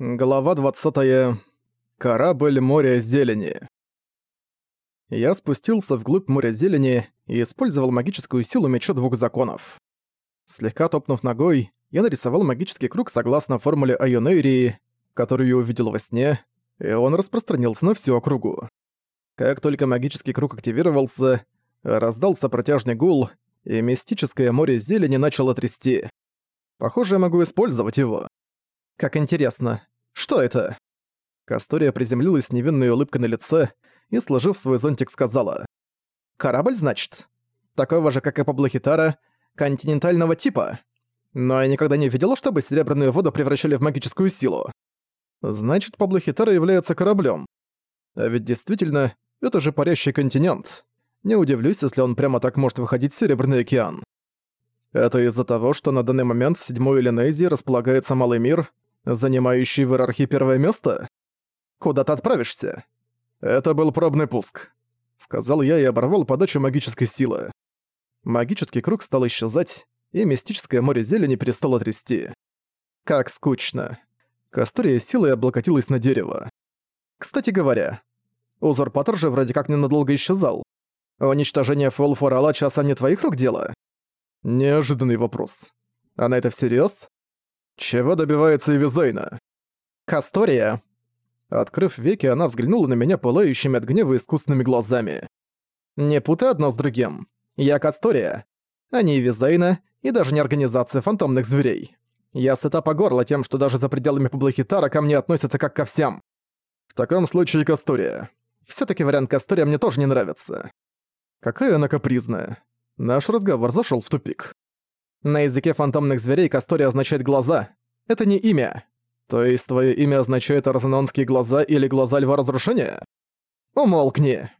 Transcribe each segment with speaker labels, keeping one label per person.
Speaker 1: Глава 20. Корабль моря зелени. Я спустился вглубь моря зелени и использовал магическую силу меча двух законов. Слегка топнув ногой, я нарисовал магический круг согласно формуле Айонейрии, которую я увидел во сне, и он распространился на всю округу. Как только магический круг активировался, раздался протяжный гул, и мистическое море зелени начало трясти. Похоже, я могу использовать его. Как интересно. Что это? Кастория приземлилась с невинной улыбкой на лице и, сложив свой зонтик, сказала. «Корабль, значит? Такого же, как и Паблохитара, континентального типа. Но я никогда не видела, чтобы серебряную воду превращали в магическую силу. Значит, Паблохитара является кораблем. А ведь действительно, это же парящий континент. Не удивлюсь, если он прямо так может выходить в Серебряный океан. Это из-за того, что на данный момент в седьмой Элинезии располагается Малый мир, занимающий в иерархии первое место? Куда ты отправишься? Это был пробный пуск. Сказал я и оборвал подачу магической силы. Магический круг стал исчезать, и мистическое море зелени перестало трясти. Как скучно. Кастория силой облокотилась на дерево. Кстати говоря, узурпатор же вроде как ненадолго исчезал. Уничтожение Фолфорала часа не твоих рук дело? Неожиданный вопрос. Она это всерьез? Чего добивается Эвизейна? Кастория. Открыв веки, она взглянула на меня пылающими от гнева искусственными глазами. Не путай одно с другим. Я Кастория. А не Эвизейна и даже не Организация Фантомных Зверей. Я сыта по горло тем, что даже за пределами Паблохитара ко мне относятся как ко всем. В таком случае Кастория. все таки вариант Кастория мне тоже не нравится. Какая она капризная. Наш разговор зашел в тупик. На языке фантомных зверей Кастория означает «глаза». Это не имя. То есть твое имя означает «Арзенонские глаза» или «Глаза льва разрушения»? Умолкни.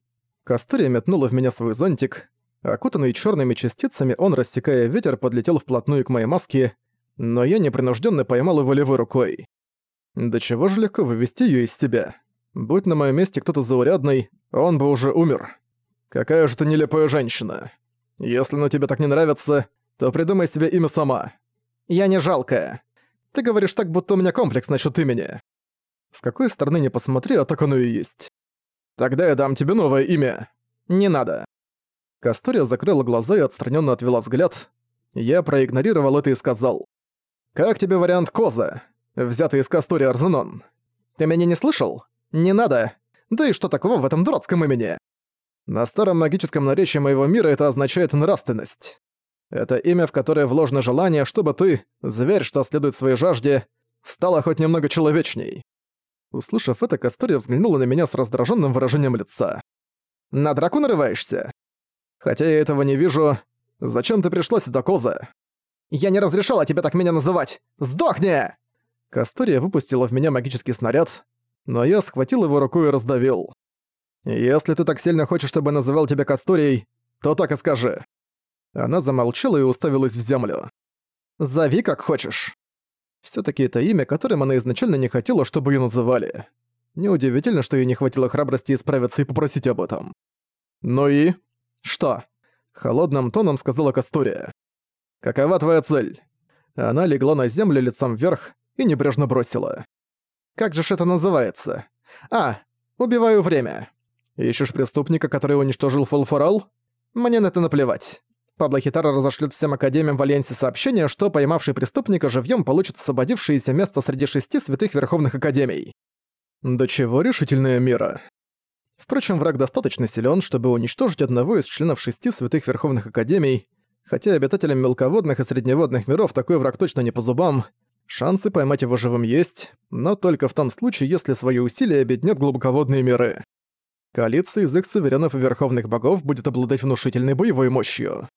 Speaker 1: Кастория метнула в меня свой зонтик. Окутанный черными частицами, он, рассекая ветер, подлетел вплотную к моей маске, но я непринужденно поймал его левой рукой. До чего же легко вывести ее из себя. Будь на моем месте кто-то заурядный, он бы уже умер. Какая же ты нелепая женщина. Если оно тебе так не нравится, то придумай себе имя сама. Я не жалкая. Ты говоришь так, будто у меня комплекс насчет имени. С какой стороны не посмотри, а так оно и есть. Тогда я дам тебе новое имя. Не надо. Кастория закрыла глаза и отстраненно отвела взгляд. Я проигнорировал это и сказал. «Как тебе вариант Коза, взятый из Кастории Арзенон? Ты меня не слышал? Не надо. Да и что такого в этом дурацком имени?» На старом магическом наречии моего мира это означает «нравственность». Это имя, в которое вложено желание, чтобы ты, зверь, что следует своей жажде, стала хоть немного человечней. Услышав это, Кастория взглянула на меня с раздраженным выражением лица. «На драку нарываешься? Хотя я этого не вижу. Зачем ты пришла сюда, Коза?» «Я не разрешала тебе так меня называть! Сдохни!» Кастория выпустила в меня магический снаряд, но я схватил его рукой и раздавил. «Если ты так сильно хочешь, чтобы называл тебя Касторией, то так и скажи. Она замолчала и уставилась в землю. «Зови как хочешь». Всё-таки это имя, которым она изначально не хотела, чтобы её называли. Неудивительно, что ей не хватило храбрости исправиться и попросить об этом. «Ну и?» «Что?» Холодным тоном сказала Кастория. «Какова твоя цель?» Она легла на землю лицом вверх и небрежно бросила. «Как же ж это называется?» «А, убиваю время». «Ищешь преступника, который уничтожил Фолфорал?» «Мне на это наплевать. Пабло Хитара разошлет всем академиям в Альянсе сообщение, что поймавший преступника живьем получит освободившееся место среди шести святых верховных академий. До чего решительная мера. Впрочем, враг достаточно силен, чтобы уничтожить одного из членов шести святых верховных академий, хотя обитателям мелководных и средневодных миров такой враг точно не по зубам, шансы поймать его живым есть, но только в том случае, если свои усилия объединят глубоководные миры. Коалиция из их суверенов и верховных богов будет обладать внушительной боевой мощью.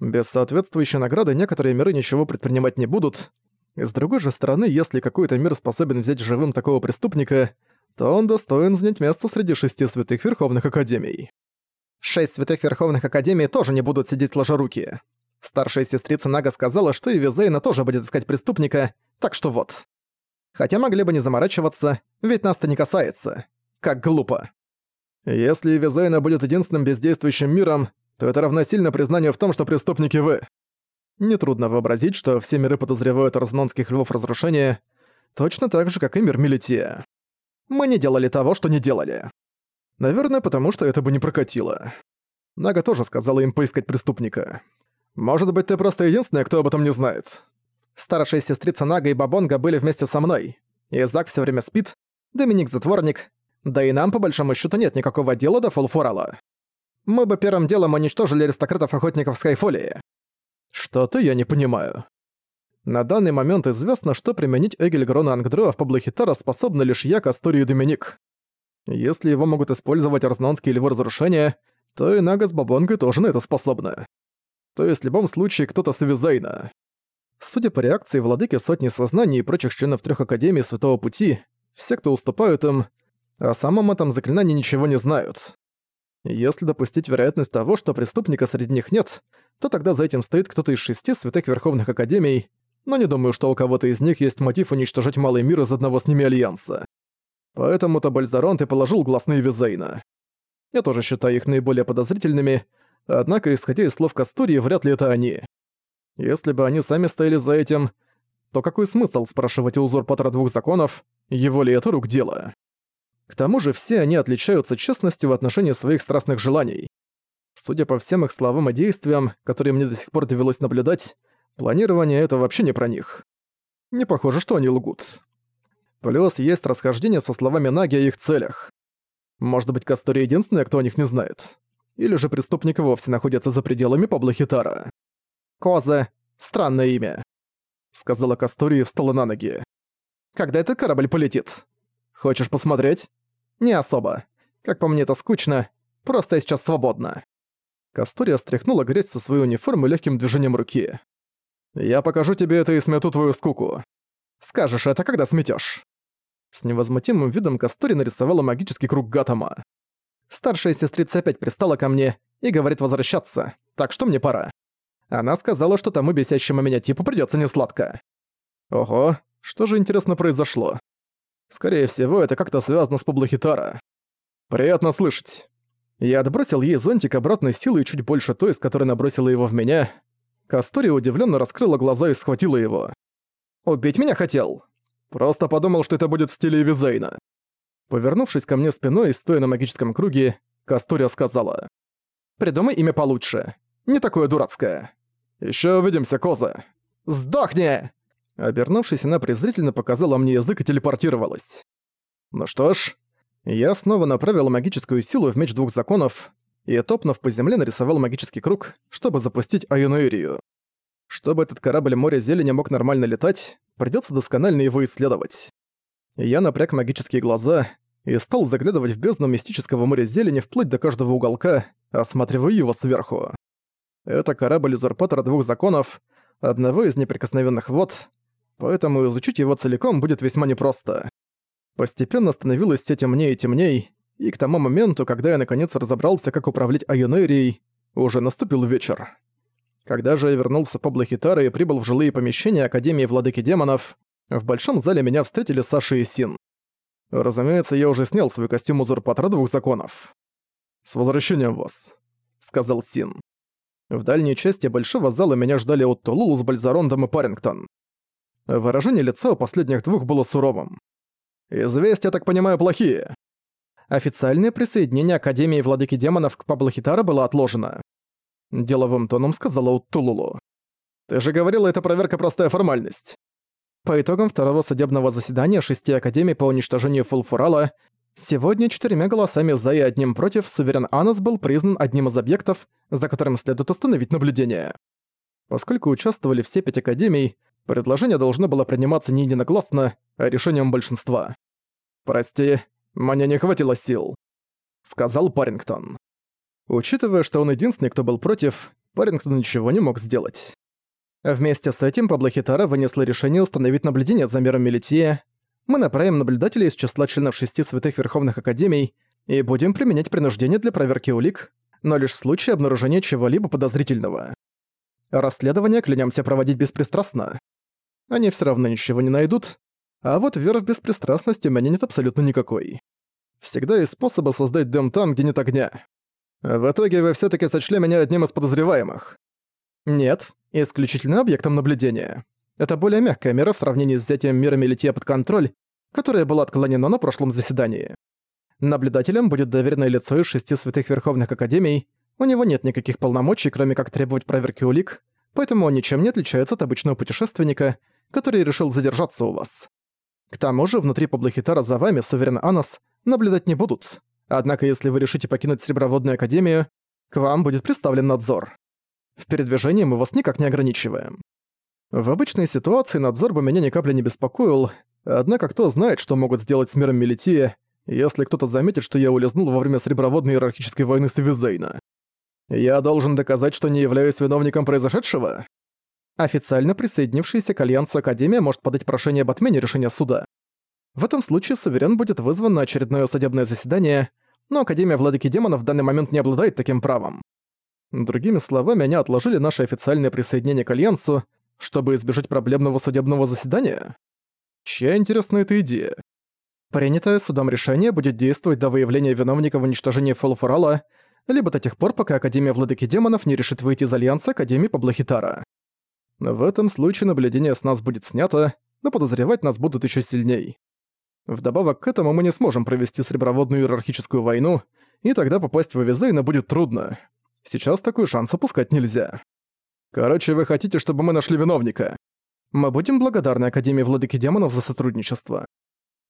Speaker 1: Без соответствующей награды некоторые миры ничего предпринимать не будут. С другой же стороны, если какой-то мир способен взять живым такого преступника, то он достоин занять место среди шести святых верховных академий. Шесть святых верховных академий тоже не будут сидеть сложа руки. Старшая сестрица Нага сказала, что и Визейна тоже будет искать преступника, так что вот. Хотя могли бы не заморачиваться, ведь нас-то не касается. Как глупо. Если Визейна будет единственным бездействующим миром, то это равносильно признанию в том, что преступники вы. Нетрудно вообразить, что все миры подозревают арзнонских львов разрушения, точно так же, как и мир Мелития. Мы не делали того, что не делали. Наверное, потому что это бы не прокатило. Нага тоже сказала им поискать преступника. Может быть, ты просто единственная, кто об этом не знает. Старшая сестрица Нага и Бабонга были вместе со мной. Изак все время спит, Доминик затворник, да и нам, по большому счету, нет никакого дела до Фулфорала. Мы бы первым делом уничтожили аристократов-охотников Скайфолии. Что-то я не понимаю. На данный момент известно, что применить Эгельгрона Ангдроа в Паблохитара способны лишь я, Кастори и Доминик. Если его могут использовать Арзнонские львы разрушения, то и Нага с Бабонгой тоже на это способны. То есть в любом случае кто-то с Эвизейна. Судя по реакции владыки сотни сознаний и прочих членов трех Академий Святого Пути, все, кто уступают им, о самом этом заклинании ничего не знают. Если допустить вероятность того, что преступника среди них нет, то тогда за этим стоит кто-то из шести святых Верховных Академий, но не думаю, что у кого-то из них есть мотив уничтожать Малый Мир из одного с ними Альянса. Поэтому-то Бальзаронт и положил глаз на Эвизейна. Я тоже считаю их наиболее подозрительными, однако, исходя из слов Кастурии, вряд ли это они. Если бы они сами стояли за этим, то какой смысл спрашивать у узурпатора двух законов, его ли это рук дело? К тому же все они отличаются честностью в отношении своих страстных желаний. Судя по всем их словам и действиям, которые мне до сих пор довелось наблюдать, планирование — это вообще не про них. Не похоже, что они лгут. Плюс есть расхождение со словами Наги о их целях. Может быть, Кастори единственная, кто о них не знает. Или же преступник вовсе находится за пределами Паблохитара. «Коза. Странное имя», — сказала Кастори и встала на ноги. «Когда этот корабль полетит? Хочешь посмотреть?» «Не особо. Как по мне, это скучно. Просто я сейчас свободна». Кастория стряхнула грязь со своей униформы легким движением руки. «Я покажу тебе это и смету твою скуку. Скажешь это, когда сметёшь». С невозмутимым видом Кастори нарисовала магический круг Гатама. Старшая сестрица опять пристала ко мне и говорит возвращаться, так что мне пора. Она сказала, что тому бесящему меня типу придётся несладко. Ого, что же интересно произошло? Скорее всего, это как-то связано с Паблохитара. Приятно слышать. Я отбросил ей зонтик обратной силой чуть больше той, с которой набросила его в меня. Кастория удивленно раскрыла глаза и схватила его. «Убить меня хотел?» «Просто подумал, что это будет в стиле Визейна». Повернувшись ко мне спиной и стоя на магическом круге, Кастория сказала. «Придумай имя получше. Не такое дурацкое». Еще увидимся, Коза!» «Сдохни!» Обернувшись, она презрительно показала мне язык и телепортировалась. Ну что ж, я снова направил магическую силу в меч двух законов и, топнув по земле, нарисовал магический круг, чтобы запустить Айонуэрию. Чтобы этот корабль моря зелени мог нормально летать, придётся досконально его исследовать. Я напряг магические глаза и стал заглядывать в бездну мистического моря зелени вплоть до каждого уголка, осматривая его сверху. Это корабль узурпатора двух законов, одного из неприкосновенных вод, поэтому изучить его целиком будет весьма непросто. Постепенно становилось все темнее и темней, и к тому моменту, когда я наконец разобрался, как управлять Айонерией, уже наступил вечер. Когда же я вернулся по Блахитара и прибыл в жилые помещения Академии Владыки Демонов, в большом зале меня встретили Саша и Син. Разумеется, я уже снял свой костюм узурпатора двух законов. «С возвращением вас», — сказал Син. В дальней части большого зала меня ждали от Тулулу с Бальзарондом и Парингтон. Выражение лица у последних двух было суровым. «Известия, так понимаю, плохие». Официальное присоединение Академии Владыки Демонов к Паблохитара было отложено. Деловым тоном сказала Уттулулу. «Ты же говорила, это проверка простая формальность». По итогам второго судебного заседания шести Академий по уничтожению Фулфурала, сегодня четырьмя голосами «за» и одним «против» Суверен Анас был признан одним из объектов, за которым следует установить наблюдение. Поскольку участвовали все пять Академий, Предложение должно было приниматься не единогласно, а решением большинства. «Прости, мне не хватило сил», — сказал Парингтон. Учитывая, что он единственный, кто был против, Парингтон ничего не мог сделать. Вместе с этим Паблохитара вынесла решение установить наблюдение за миром Мелития. Мы направим наблюдателей из числа членов шести святых Верховных Академий и будем применять принуждение для проверки улик, но лишь в случае обнаружения чего-либо подозрительного. Расследование клянемся проводить беспристрастно они все равно ничего не найдут, а вот веры в беспристрастность у меня нет абсолютно никакой. Всегда есть способы создать дым там, где нет огня. В итоге вы все таки сочли меня одним из подозреваемых. Нет, исключительно объектом наблюдения. Это более мягкая мера в сравнении с взятием мира Мелития под контроль, которая была отклонена на прошлом заседании. Наблюдателем будет доверенное лицо из шести святых верховных академий, у него нет никаких полномочий, кроме как требовать проверки улик, поэтому он ничем не отличается от обычного путешественника, который решил задержаться у вас. К тому же, внутри Паблохитара за вами, суверен Анас, наблюдать не будут. Однако, если вы решите покинуть Среброводную Академию, к вам будет представлен надзор. В передвижении мы вас никак не ограничиваем. В обычной ситуации надзор бы меня ни капли не беспокоил, однако кто знает, что могут сделать с миром Мелития, если кто-то заметит, что я улизнул во время Среброводной иерархической войны с Эвизейна. Я должен доказать, что не являюсь виновником произошедшего? Официально присоединившаяся к Альянсу Академия может подать прошение об отмене решения суда. В этом случае Суверен будет вызван на очередное судебное заседание, но Академия Владыки Демонов в данный момент не обладает таким правом. Другими словами, они отложили наше официальное присоединение к Альянсу, чтобы избежать проблемного судебного заседания? Чья интересная эта идея? Принятое судом решение будет действовать до выявления виновника в уничтожении Фолфурала, либо до тех пор, пока Академия Владыки Демонов не решит выйти из Альянса Академии Паблохитара. В этом случае наблюдение с нас будет снято, но подозревать нас будут еще сильней. Вдобавок к этому мы не сможем провести среброводную иерархическую войну, и тогда попасть в Эвизейна будет трудно. Сейчас такой шанс опускать нельзя. Короче, вы хотите, чтобы мы нашли виновника? Мы будем благодарны Академии Владыки Демонов за сотрудничество.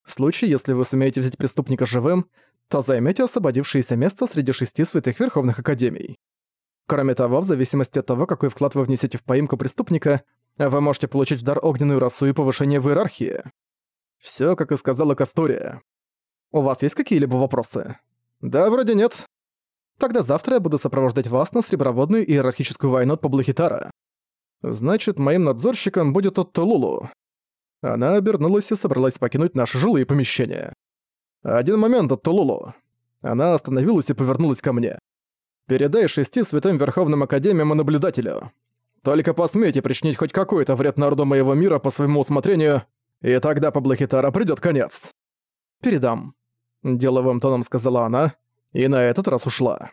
Speaker 1: В случае, если вы сумеете взять преступника живым, то займете освободившееся место среди шести святых верховных академий. Кроме того, в зависимости от того, какой вклад вы внесете в поимку преступника, вы можете получить в дар огненную расу и повышение в иерархии. Всё, как и сказала Кастория. У вас есть какие-либо вопросы? Да, вроде нет. Тогда завтра я буду сопровождать вас на среброводную иерархическую войну от Паблохитара. Значит, моим надзорщиком будет Оттулулу. Она обернулась и собралась покинуть наши жилые помещения. «Один момент, Оттулулу». Она остановилась и повернулась ко мне. Передай шести святым Верховным Академиям и Наблюдателю. Только посмейте причинить хоть какой-то вред народу моего мира по своему усмотрению, и тогда по Блахитара придёт конец. Передам. Деловым тоном сказала она, и на этот раз ушла.